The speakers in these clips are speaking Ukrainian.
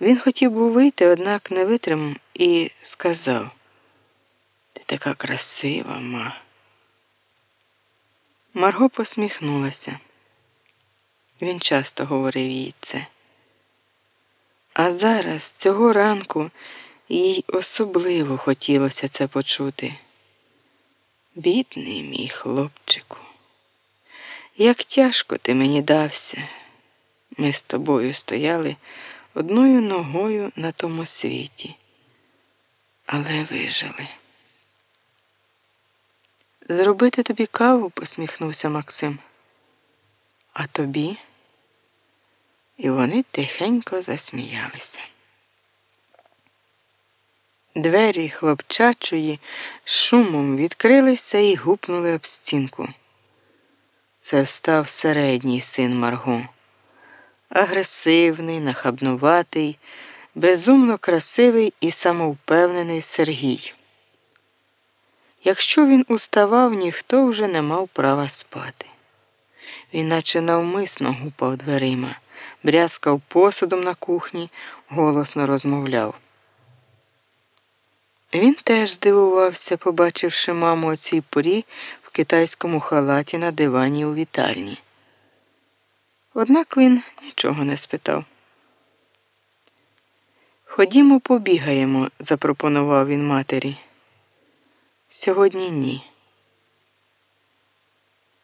Він хотів був вийти, однак не витримав і сказав Ти така красива, ма. Марго посміхнулася. Він часто говорив їй це. А зараз, цього ранку, їй особливо хотілося це почути. Бідний мій хлопчику, як тяжко ти мені дався. Ми з тобою стояли одною ногою на тому світі, але вижили. Зробити тобі каву, посміхнувся Максим. А тобі? І вони тихенько засміялися. Двері хлопчачої шумом відкрилися і гупнули об стінку. Це встав середній син Марго, агресивний, нахабнуватий, безумно красивий і самовпевнений Сергій. Якщо він уставав, ніхто вже не мав права спати. Він наче навмисно гупав дверима, брязкав посудом на кухні, голосно розмовляв. Він теж здивувався, побачивши маму о цій порі в китайському халаті на дивані у вітальні. Однак він нічого не спитав. Ходімо, побігаємо, запропонував він матері. Сьогодні ні.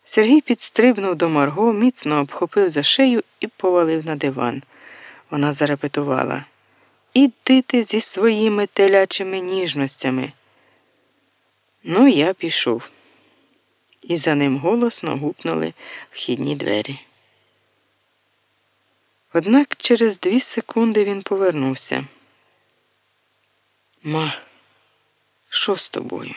Сергій підстрибнув до Марго, міцно обхопив за шию і повалив на диван. Вона зарепетувала. Іди ти зі своїми телячими ніжностями. Ну, я пішов. І за ним голосно гупнули вхідні двері. Однак через дві секунди він повернувся. Ма, що з тобою?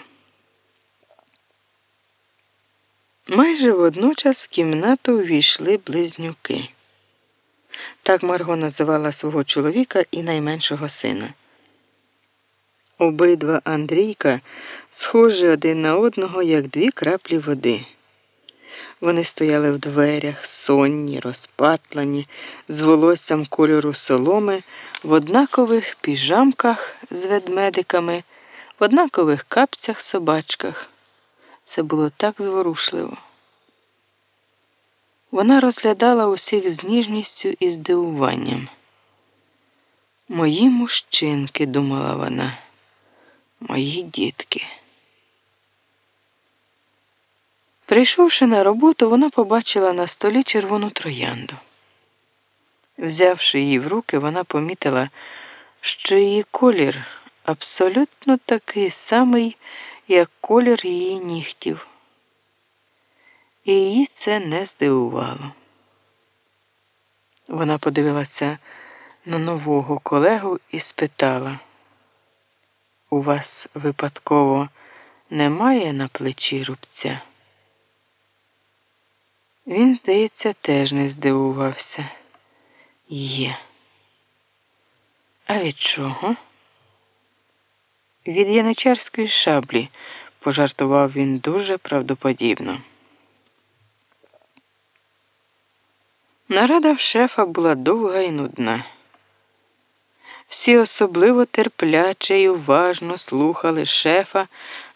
Майже водночас в кімнату увійшли близнюки. Так Марго називала свого чоловіка і найменшого сина. Обидва Андрійка схожі один на одного, як дві краплі води. Вони стояли в дверях, сонні, розпатлані, з волоссям кольору соломи, в однакових піжамках з ведмедиками, в однакових капцях собачках. Це було так зворушливо. Вона розглядала усіх з ніжністю і здивуванням. Мої мужчинки, думала вона, мої дітки. Прийшовши на роботу, вона побачила на столі червону троянду. Взявши її в руки, вона помітила, що її колір абсолютно такий самий, як колір її нігтів і її це не здивувало. Вона подивилася на нового колегу і спитала, у вас випадково немає на плечі рубця? Він, здається, теж не здивувався. Є. А від чого? Від яничарської шаблі, пожартував він дуже правдоподібно. Нарада в шефа була довга і нудна. Всі особливо терпляче і уважно слухали шефа,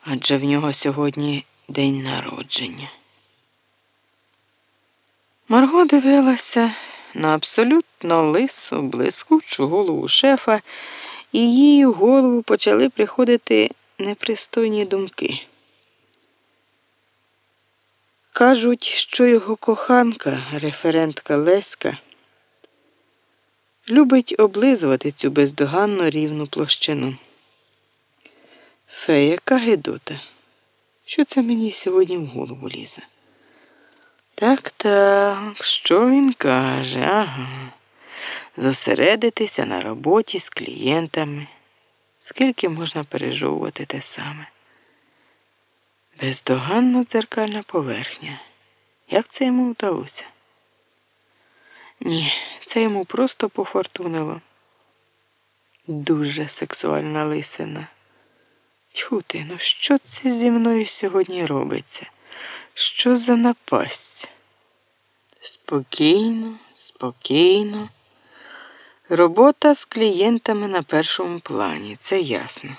адже в нього сьогодні день народження. Марго дивилася на абсолютно лису, блискучу голову шефа, і її в голову почали приходити непристойні думки. Кажуть, що його коханка, референтка Леська, любить облизувати цю бездоганно рівну площину. Фе, яка гидота. Що це мені сьогодні в голову лізе? Так, так, що він каже? Ага. Зосередитися на роботі з клієнтами. Скільки можна пережовувати те саме? Бездоганно дзеркальна поверхня. Як це йому вдалося? Ні, це йому просто пофортунило. Дуже сексуальна лисина. Тьху ну що це зі мною сьогодні робиться? Що за напасть? Спокійно, спокійно. Робота з клієнтами на першому плані, це ясно.